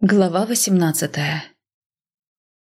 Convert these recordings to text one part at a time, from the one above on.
Глава восемнадцатая.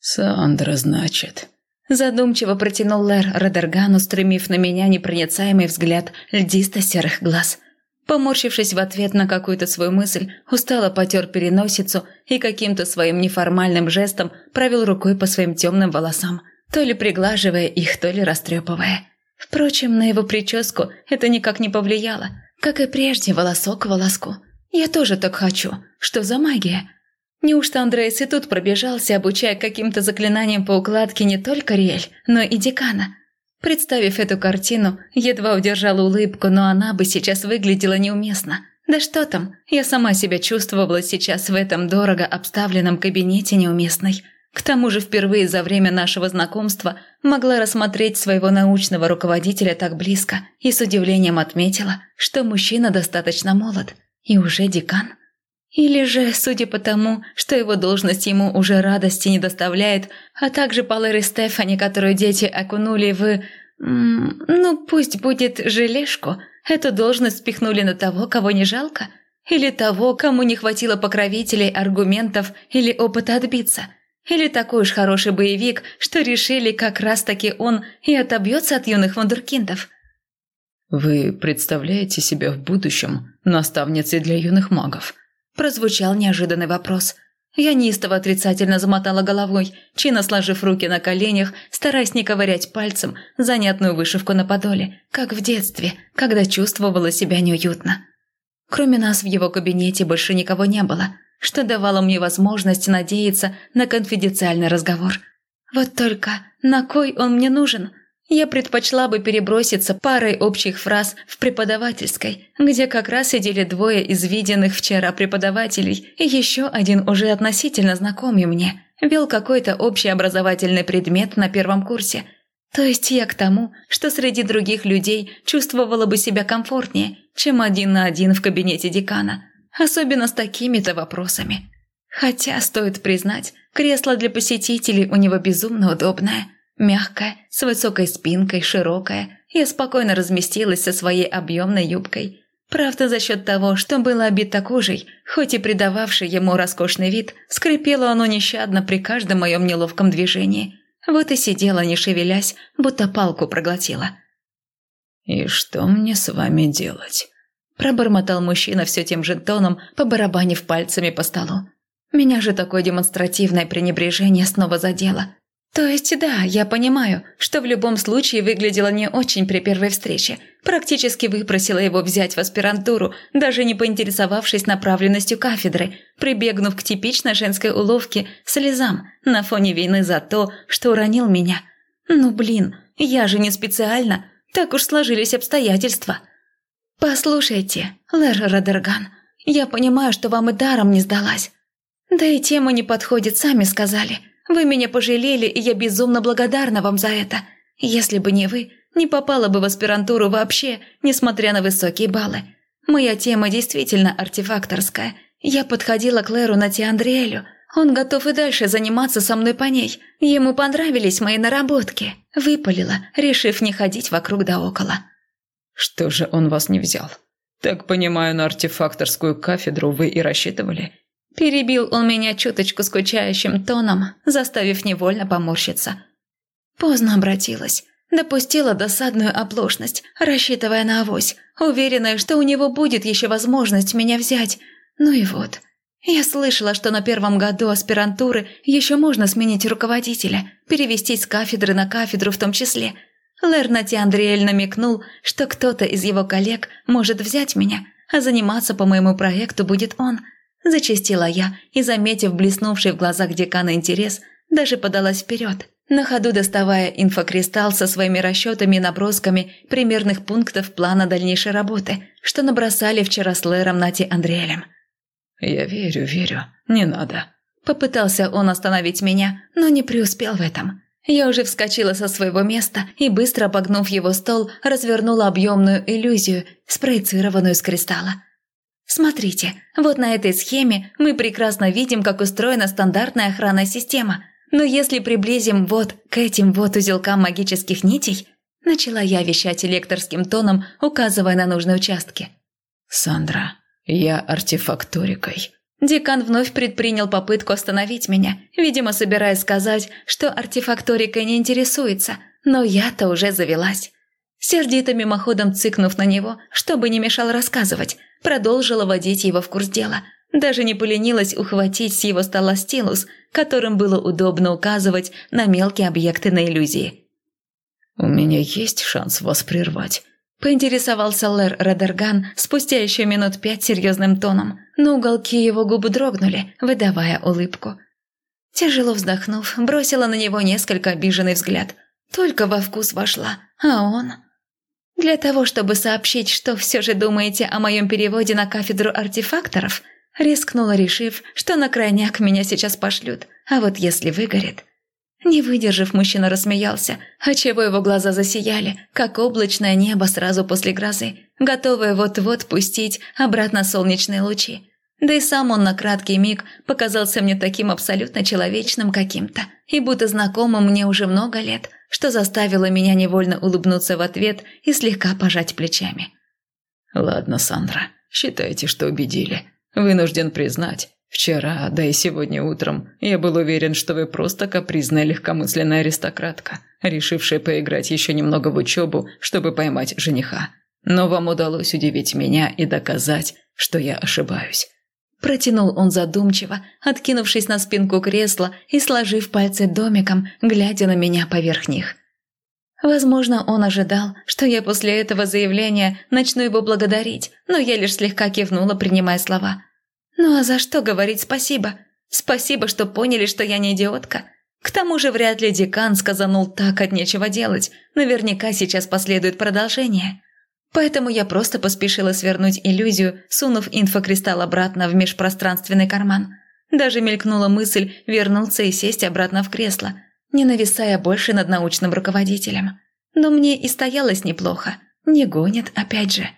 «Сандра, значит». Задумчиво протянул Лэр Родерган, устремив на меня непроницаемый взгляд льдисто-серых глаз. Поморщившись в ответ на какую-то свою мысль, устало потер переносицу и каким-то своим неформальным жестом провел рукой по своим темным волосам, то ли приглаживая их, то ли растрепывая. Впрочем, на его прическу это никак не повлияло, как и прежде волосок к волоску. Я тоже так хочу. Что за магия? Неужто Андрейс и тут пробежался, обучая каким-то заклинаниям по укладке не только Риэль, но и декана? Представив эту картину, едва удержала улыбку, но она бы сейчас выглядела неуместно. Да что там, я сама себя чувствовала сейчас в этом дорого обставленном кабинете неуместной. К тому же впервые за время нашего знакомства могла рассмотреть своего научного руководителя так близко и с удивлением отметила, что мужчина достаточно молод и уже декан. Или же, судя по тому, что его должность ему уже радости не доставляет, а также Палер и Стефани, которую дети окунули в... Ну, пусть будет желешку, эту должность спихнули на того, кого не жалко? Или того, кому не хватило покровителей, аргументов или опыта отбиться? Или такой уж хороший боевик, что решили как раз-таки он и отобьется от юных вундеркиндов? «Вы представляете себя в будущем наставницей для юных магов?» Прозвучал неожиданный вопрос. Я неистово отрицательно замотала головой, чинно сложив руки на коленях, стараясь не ковырять пальцем занятную вышивку на подоле, как в детстве, когда чувствовала себя неуютно. Кроме нас в его кабинете больше никого не было, что давало мне возможность надеяться на конфиденциальный разговор. Вот только на кой он мне нужен – я предпочла бы переброситься парой общих фраз в преподавательской, где как раз сидели двое из виденных вчера преподавателей, и еще один уже относительно знакомый мне, вел какой-то общий образовательный предмет на первом курсе. То есть я к тому, что среди других людей чувствовала бы себя комфортнее, чем один на один в кабинете декана, особенно с такими-то вопросами. Хотя, стоит признать, кресло для посетителей у него безумно удобное – Мягкая, с высокой спинкой, широкая, я спокойно разместилась со своей объемной юбкой. Правда, за счет того, что было обито кожей, хоть и придававший ему роскошный вид, скрипело оно нещадно при каждом моем неловком движении. Вот и сидела, не шевелясь, будто палку проглотила. «И что мне с вами делать?» Пробормотал мужчина все тем же тоном, побарабанив пальцами по столу. Меня же такое демонстративное пренебрежение снова задело. То есть да, я понимаю, что в любом случае выглядело не очень при первой встрече. Практически выпросила его взять в аспирантуру, даже не поинтересовавшись направленностью кафедры, прибегнув к типичной женской уловке слезам на фоне вины за то, что уронил меня. Ну блин, я же не специально, так уж сложились обстоятельства. Послушайте, Лэр Родерган, я понимаю, что вам и даром не сдалась. Да и тема не подходит, сами сказали – вы меня пожалели, и я безумно благодарна вам за это. Если бы не вы, не попала бы в аспирантуру вообще, несмотря на высокие баллы. Моя тема действительно артефакторская. Я подходила к Леру на Тиандриэлю. Он готов и дальше заниматься со мной по ней. Ему понравились мои наработки. Выпалила, решив не ходить вокруг да около. Что же он вас не взял? Так понимаю, на артефакторскую кафедру вы и рассчитывали? Перебил он меня чуточку скучающим тоном, заставив невольно поморщиться. Поздно обратилась. Допустила досадную оплошность, рассчитывая на авось, уверенная, что у него будет еще возможность меня взять. Ну и вот. Я слышала, что на первом году аспирантуры еще можно сменить руководителя, перевестись с кафедры на кафедру в том числе. Лернати Андриэль намекнул, что кто-то из его коллег может взять меня, а заниматься по моему проекту будет он – Зачастила я и, заметив блеснувший в глазах декана интерес, даже подалась вперед, на ходу доставая инфокристалл со своими расчетами и набросками примерных пунктов плана дальнейшей работы, что набросали вчера с Лэром Нати Андреэлем. «Я верю, верю. Не надо». Попытался он остановить меня, но не преуспел в этом. Я уже вскочила со своего места и, быстро обогнув его стол, развернула объемную иллюзию, спроецированную с кристалла. Смотрите, вот на этой схеме мы прекрасно видим, как устроена стандартная охранная система. Но если приблизим вот к этим вот узелкам магических нитей, начала я вещать лекторским тоном, указывая на нужные участки. «Сандра, я артефакторикой Декан вновь предпринял попытку остановить меня, видимо, собираясь сказать, что артефакторика не интересуется, но я-то уже завелась. Сердито мимоходом цыкнув на него, чтобы не мешал рассказывать, продолжила водить его в курс дела. Даже не поленилась ухватить с его стола стилус, которым было удобно указывать на мелкие объекты на иллюзии. «У меня есть шанс вас прервать», Поинтересовался Лэр Радерган спустя еще минут пять серьезным тоном, но уголки его губы дрогнули, выдавая улыбку. Тяжело вздохнув, бросила на него несколько обиженный взгляд. Только во вкус вошла, а он... Для того, чтобы сообщить, что все же думаете о моем переводе на кафедру артефакторов, рискнула, решив, что на крайняк меня сейчас пошлют, а вот если выгорит... Не выдержав, мужчина рассмеялся, отчего его глаза засияли, как облачное небо сразу после грозы, готовое вот-вот пустить обратно солнечные лучи. Да и сам он на краткий миг показался мне таким абсолютно человечным каким-то, и будто знакомым мне уже много лет, что заставило меня невольно улыбнуться в ответ и слегка пожать плечами. «Ладно, Сандра, считайте, что убедили. Вынужден признать, Вчера, да и сегодня утром, я был уверен, что вы просто капризная легкомысленная аристократка, решившая поиграть еще немного в учебу, чтобы поймать жениха. Но вам удалось удивить меня и доказать, что я ошибаюсь». Протянул он задумчиво, откинувшись на спинку кресла и сложив пальцы домиком, глядя на меня поверх них. Возможно, он ожидал, что я после этого заявления начну его благодарить, но я лишь слегка кивнула, принимая слова – ну а за что говорить спасибо? Спасибо, что поняли, что я не идиотка. К тому же вряд ли декан сказанул так от нечего делать. Наверняка сейчас последует продолжение. Поэтому я просто поспешила свернуть иллюзию, сунув инфокристалл обратно в межпространственный карман. Даже мелькнула мысль вернуться и сесть обратно в кресло, не нависая больше над научным руководителем. Но мне и стоялось неплохо. Не гонят опять же.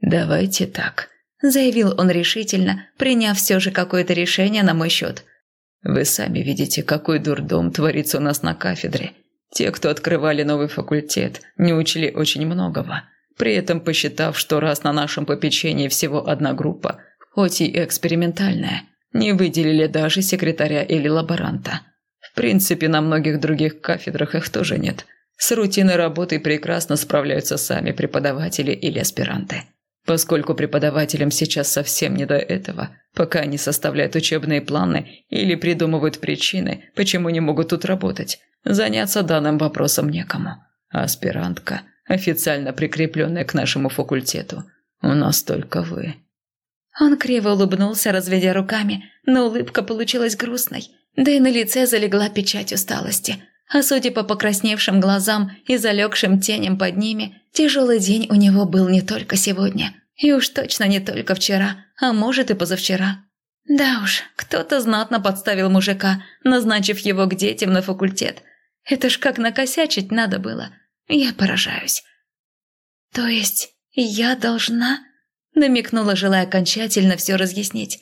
«Давайте так», заявил он решительно, приняв все же какое-то решение на мой счет. «Вы сами видите, какой дурдом творится у нас на кафедре. Те, кто открывали новый факультет, не учили очень многого, при этом посчитав, что раз на нашем попечении всего одна группа, хоть и экспериментальная, не выделили даже секретаря или лаборанта. В принципе, на многих других кафедрах их тоже нет. С рутиной работы прекрасно справляются сами преподаватели или аспиранты. Поскольку преподавателям сейчас совсем не до этого, пока они составляют учебные планы или придумывают причины, почему не могут тут работать, заняться данным вопросом некому. аспирантка, официально прикрепленная к нашему факультету, у нас только вы. Он криво улыбнулся, разведя руками, но улыбка получилась грустной, да и на лице залегла печать усталости. А судя по покрасневшим глазам и залегшим теням под ними, Тяжелый день у него был не только сегодня, и уж точно не только вчера, а может и позавчера. Да уж, кто-то знатно подставил мужика, назначив его к детям на факультет. Это ж как накосячить надо было. Я поражаюсь. То есть я должна... Намекнула, желая окончательно все разъяснить.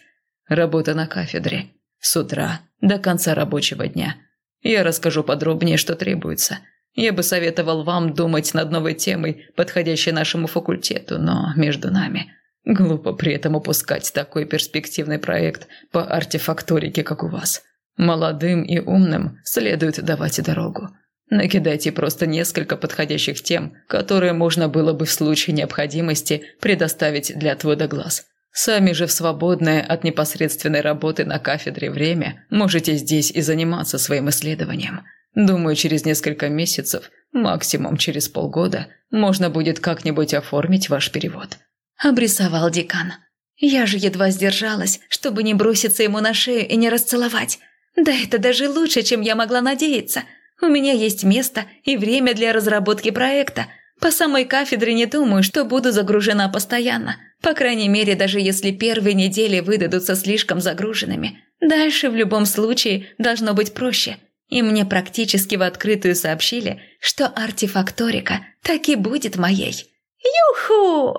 Работа на кафедре. С утра до конца рабочего дня. Я расскажу подробнее, что требуется. Я бы советовал вам думать над новой темой, подходящей нашему факультету, но между нами. Глупо при этом упускать такой перспективный проект по артефакторике, как у вас. Молодым и умным следует давать дорогу. Накидайте просто несколько подходящих тем, которые можно было бы в случае необходимости предоставить для отвода глаз. Сами же в свободное от непосредственной работы на кафедре время можете здесь и заниматься своим исследованием. Думаю, через несколько месяцев, максимум через полгода, можно будет как-нибудь оформить ваш перевод». Обрисовал декан. Я же едва сдержалась, чтобы не броситься ему на шею и не расцеловать. Да это даже лучше, чем я могла надеяться. У меня есть место и время для разработки проекта. По самой кафедре не думаю, что буду загружена постоянно. По крайней мере, даже если первые недели выдадутся слишком загруженными. Дальше в любом случае должно быть проще – и мне практически в открытую сообщили, что артефакторика так и будет моей. Юху!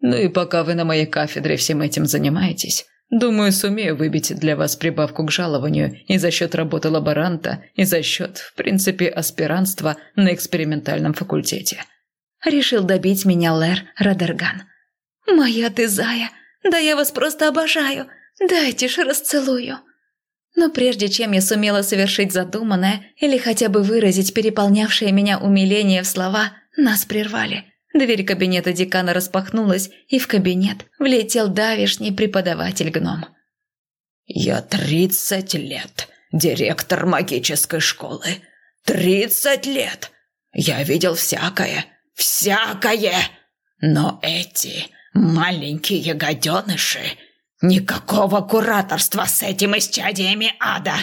Ну и пока вы на моей кафедре всем этим занимаетесь, думаю, сумею выбить для вас прибавку к жалованию и за счет работы лаборанта, и за счет, в принципе, аспирантства на экспериментальном факультете. Решил добить меня Лэр Радерган. «Моя ты зая!» Да я вас просто обожаю! Дайте ж расцелую!» Но прежде чем я сумела совершить задуманное или хотя бы выразить переполнявшее меня умиление в слова, нас прервали. Дверь кабинета декана распахнулась, и в кабинет влетел давишний преподаватель-гном. «Я тридцать лет, директор магической школы. Тридцать лет! Я видел всякое, всякое! Но эти маленькие гаденыши Никакого кураторства с этими исчадиями ада!»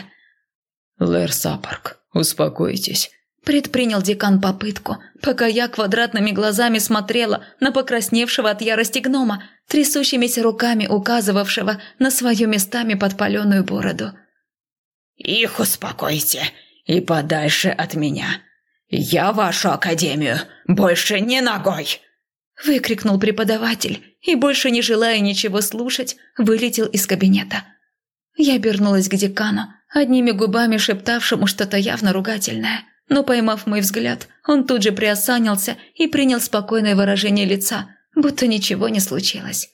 «Лэр Сапарк, успокойтесь», – предпринял декан попытку, пока я квадратными глазами смотрела на покрасневшего от ярости гнома, трясущимися руками указывавшего на свою местами подпаленную бороду. «Их успокойте и подальше от меня. Я вашу академию больше не ногой!» – выкрикнул преподаватель и, больше не желая ничего слушать, вылетел из кабинета. Я обернулась к декану, одними губами шептавшему что-то явно ругательное, но, поймав мой взгляд, он тут же приосанился и принял спокойное выражение лица, будто ничего не случилось.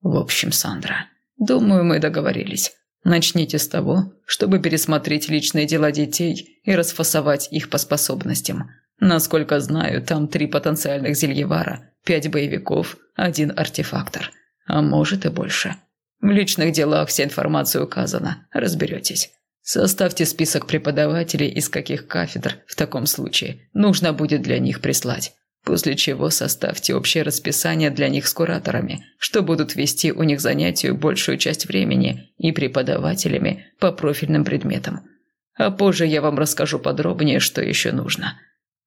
«В общем, Сандра, думаю, мы договорились. Начните с того, чтобы пересмотреть личные дела детей и расфасовать их по способностям. Насколько знаю, там три потенциальных зельевара, пять боевиков, один артефактор. А может и больше. В личных делах вся информация указана, разберетесь. Составьте список преподавателей из каких кафедр в таком случае нужно будет для них прислать. После чего составьте общее расписание для них с кураторами, что будут вести у них занятия большую часть времени и преподавателями по профильным предметам. А позже я вам расскажу подробнее, что еще нужно.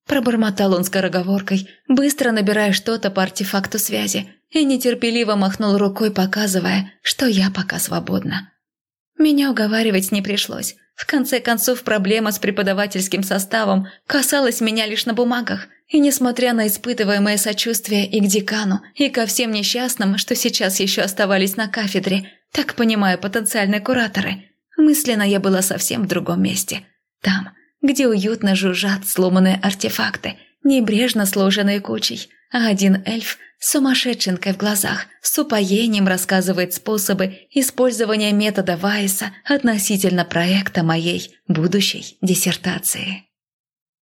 Пробормотал он скороговоркой, быстро набирая что-то по артефакту связи, и нетерпеливо махнул рукой, показывая, что я пока свободна. Меня уговаривать не пришлось. В конце концов, проблема с преподавательским составом касалась меня лишь на бумагах, и несмотря на испытываемое сочувствие и к декану, и ко всем несчастным, что сейчас еще оставались на кафедре, так понимая потенциальные кураторы, мысленно я была совсем в другом месте. Там, где уютно жужжат сломанные артефакты, небрежно сложенные кучей, а один эльф с сумасшедшенкой в глазах с упоением рассказывает способы использования метода Вайса относительно проекта моей будущей диссертации.